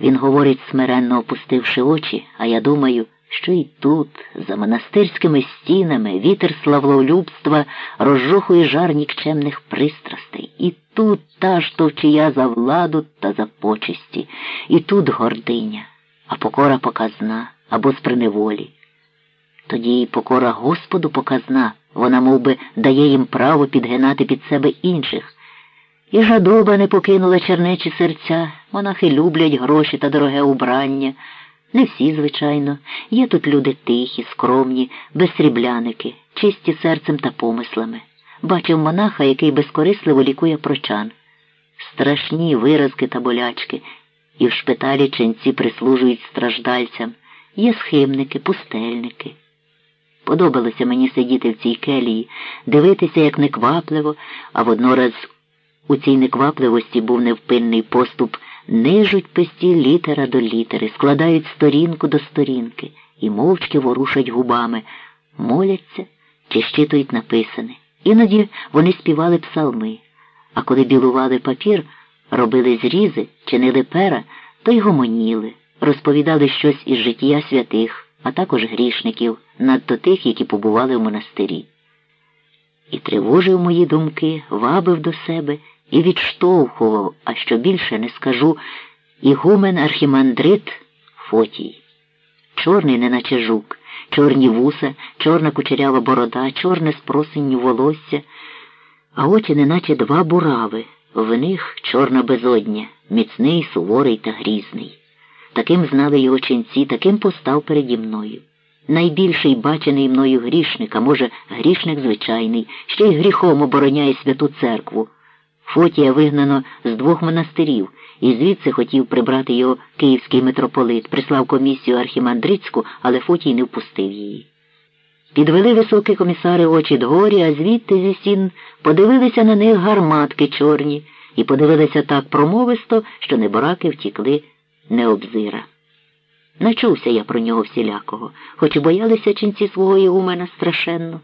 Він говорить, смиренно опустивши очі, а я думаю, що і тут, за монастирськими стінами, вітер славлолюбства розжухує жар нікчемних пристрастей. І тут та ж товчія за владу та за почесті, і тут гординя, а покора показна або з приневолі. Тоді і покора Господу показна, вона мов би, дає їм право підгинати під себе інших. І жадоба не покинула чернечі серця, монахи люблять гроші та дороге убрання. Не всі, звичайно, є тут люди тихі, скромні, безсрібляники, чисті серцем та помислами. Бачив монаха, який безкорисливо лікує прочан. Страшні виразки та болячки, і в шпиталі ченці прислужують страждальцям. Є схимники, пустельники. Подобалося мені сидіти в цій келії, дивитися, як неквапливо, а воднораз у цій неквапливості був невпинний поступ, нижуть песті літера до літери, складають сторінку до сторінки і мовчки ворушать губами, моляться чи щитують написане. Іноді вони співали псалми, а коли білували папір, робили зрізи, чинили пера, то й гомоніли, розповідали щось із життя святих, а також грішників, надто тих, які побували в монастирі. І тривожив мої думки, вабив до себе і відштовхував, а що більше не скажу, ігумен архімандрит Фотій. Чорний, неначе жук, чорні вуса, чорна кучерява борода, чорне з волосся, а очі неначе два бурави, в них чорна безодня, міцний, суворий та грізний. Таким знали його ченці, таким постав переді мною. Найбільший бачений мною грішник, а може, грішник звичайний, ще й гріхом обороняє святу церкву. Фотія вигнано з двох монастирів, і звідси хотів прибрати його київський митрополит, прислав комісію архімандрицьку, але Фотій не впустив її. Підвели високі комісари очі дгорі, а звідти зі стін подивилися на них гарматки чорні і подивилися так промовисто, що небораки втікли необзира. Начувся я про нього всілякого, хоч і боялися ченці свого ігумена страшенно.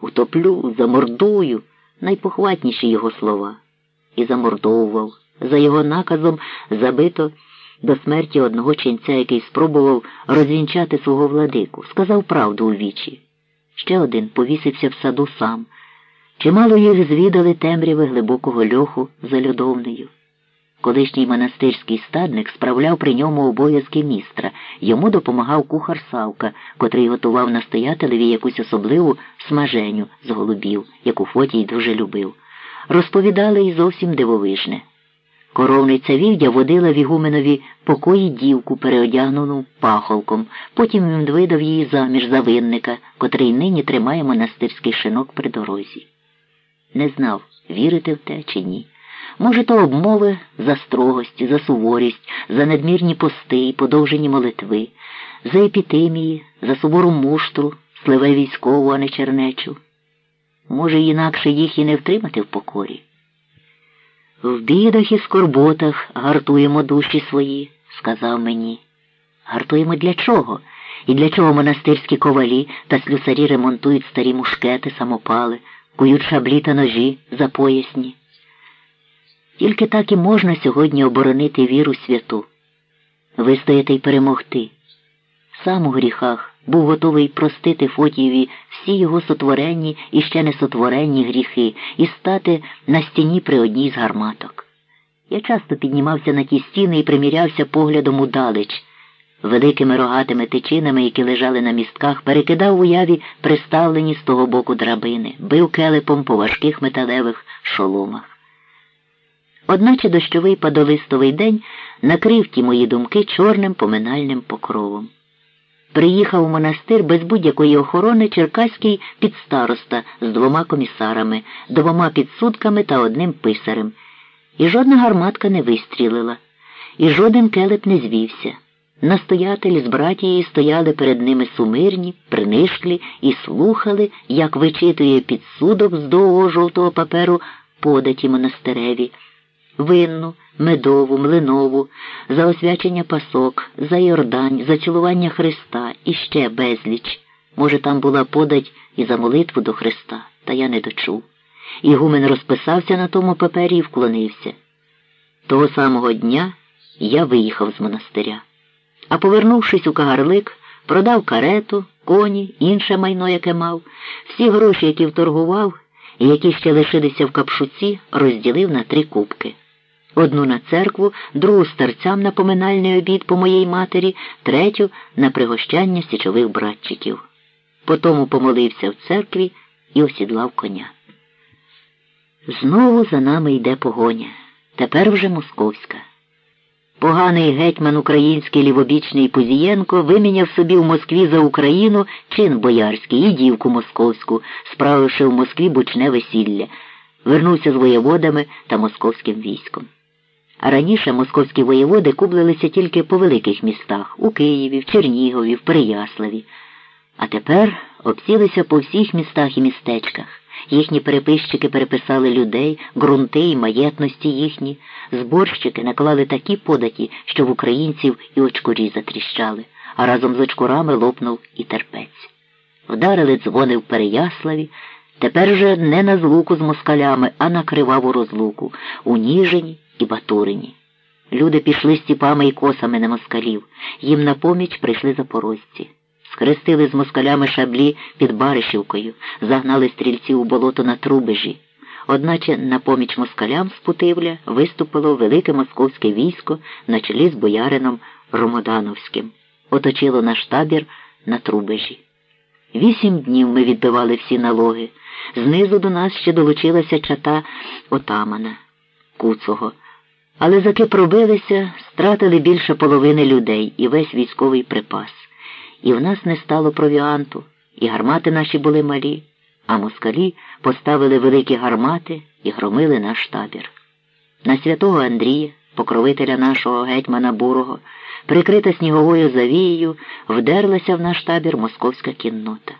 Утоплю, замордую, найпохватніші його слова. І замордовував. За його наказом забито до смерті одного ченця, який спробував розвінчати свого владику, сказав правду у вічі. Ще один повісився в саду сам. Чимало їх звідали темряви глибокого льоху за льодовнею. Колишній монастирський стадник справляв при ньому обов'язки містра. Йому допомагав кухар Савка, котрий готував настоятелеві якусь особливу смаженю з голубів, яку Фотій дуже любив. Розповідали і зовсім дивовижне. Коровниця Вівдя водила в Ігуменові покої дівку, переодягнену пахолком. Потім він видав її заміж за винника, котрий нині тримає монастирський шинок при дорозі. Не знав, вірити в те чи ні. Може, то обмови за строгості, за суворість, за надмірні пости і подовжені молитви, за епітемії, за сувору муштру, сливе військову, а не чернечу. Може, інакше їх і не втримати в покорі. В бідах і скорботах гартуємо душі свої, сказав мені. Гартуємо для чого? І для чого монастирські ковалі та слюсарі ремонтують старі мушкети, самопали, кують шаблі та ножі запоясні. Тільки так і можна сьогодні оборонити віру святу, вистояти й перемогти. Сам у гріхах був готовий простити Фотієві всі його сотворенні і ще не сотворенні гріхи і стати на стіні при одній з гарматок. Я часто піднімався на ті стіни і примірявся поглядом удалеч, великими рогатими тичинами, які лежали на містках, перекидав уяві приставлені з того боку драбини, бив келепом по важких металевих шоломах. Одначе дощовий падолистовий день накрив ті мої думки чорним поминальним покровом. Приїхав у монастир без будь-якої охорони черкаський підстароста з двома комісарами, двома підсудками та одним писарем. І жодна гарматка не вистрілила, і жоден келеп не звівся. Настоятель з братією стояли перед ними сумирні, принишклі і слухали, як вичитує підсудок з довгого жовтого паперу податі монастиреві винну, медову, млинову, за освячення пасок, за Йордань, за цілування Христа і ще безліч. Може, там була подать і за молитву до Христа, та я не дочув. Ігумен розписався на тому папері і вклонився. Того самого дня я виїхав з монастиря. А повернувшись у Кагарлик, продав карету, коні, інше майно, яке мав, всі гроші, які вторгував, і які ще лишилися в капшуці, розділив на три кубки. Одну на церкву, другу старцям на поминальний обід по моїй матері, третю на пригощання січових братчиків. Потому помолився в церкві і осідлав коня. Знову за нами йде погоня, тепер вже московська. Поганий гетьман український лівобічний Пузієнко виміняв собі в Москві за Україну чин боярський і дівку московську, справивши в Москві бучне весілля, вернувся з воєводами та московським військом. Раніше московські воєводи кублилися тільки по великих містах у Києві, в Чернігові, в Переяславі. А тепер обсілися по всіх містах і містечках. Їхні переписчики переписали людей, ґрунти і маєтності їхні, зборщики наклали такі податі, що в українців і очкурі затріщали, а разом з очкурами лопнув і терпець. Вдарили дзвони в Переяславі, тепер же не на злуку з москалями, а на криваву розлуку, у Ніжині і Батурині. Люди пішли стіпами і косами на москалів, їм на поміч прийшли запорожці. Схрестили з москалями шаблі під Баришівкою, загнали стрільців у болото на трубежі. Одначе на поміч москалям з Путивля виступило велике московське військо на чолі з боярином Ромодановським. Оточило наш табір на трубежі. Вісім днів ми відбивали всі налоги. Знизу до нас ще долучилася чата отамана Куцого. Але заки пробилися, стратили більше половини людей і весь військовий припас. І в нас не стало провіанту, і гармати наші були малі, а москалі поставили великі гармати і громили наш табір. На святого Андрія, покровителя нашого гетьмана Бурого, прикрита сніговою завією, вдерлася в наш табір московська кіннота.